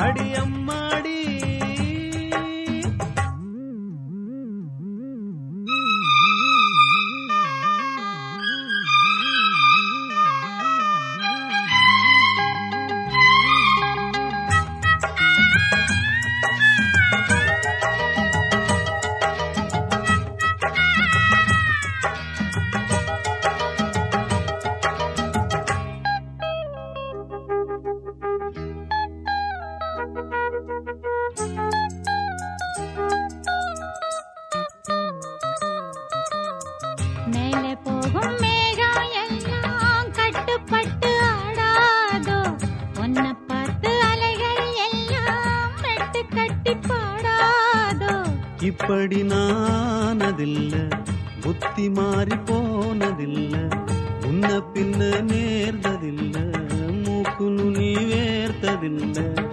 அடியம் இப்படி நானதில்ல. புத்தி மாறி போனதில்ல. உன்ன பின்ன நேர்ந்ததில்ல. மூக்கு நுனி வேர்த்ததில்லை.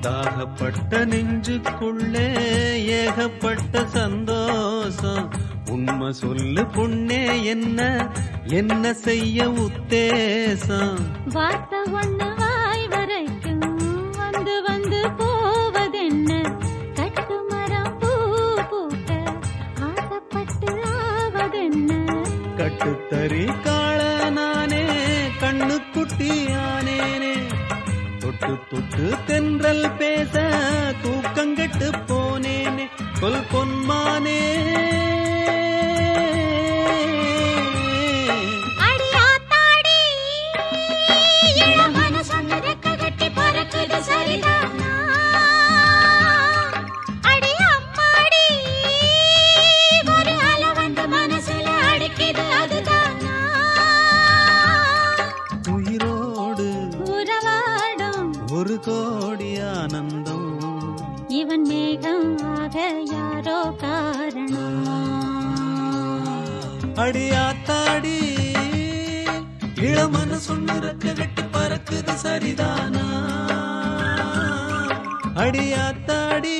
தாகப்பட்ட நெஞ்சுக்குள்ளே ஏகப்பட்ட சந்தோஷம். உண்மை சொல்லு பொண்ணே என்ன என்ன செய்ய உத்தேசம்? வார்த்தை ஒண்ணு வாய் வரைக்கும் வந்து வந்து போவதென்ன? கட்டு மரம் பூ பூக்க ஆசைப்பட்டு ஆவதென்ன? கட்டுத்தறி காள நானே கண்ணுக்குட்டி ஆனேனே தொட்டு தொட்டு தென்றல் பேச தூக்கங்கட்டு போனேனே. சொல் பொன்மானே ஒரு கோடி ஆனந்தம். இவன் மேகம் ஆக யாரோ காரணம். அடியாத்தாடி இளமன சொன்னு ரெக்க கட்டி பறக்குது சரிதானா? அடியாத்தாடி